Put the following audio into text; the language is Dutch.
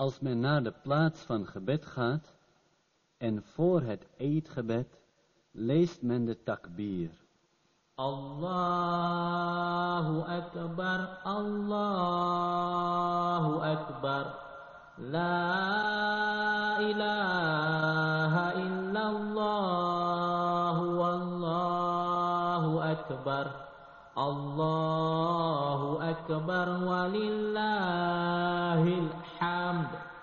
Als men naar de plaats van gebed gaat en voor het eetgebed leest men de takbir. Allahu Akbar, Allahu Akbar. La ilaha illallah, wallahu Akbar. Allahu Akbar walillahil armed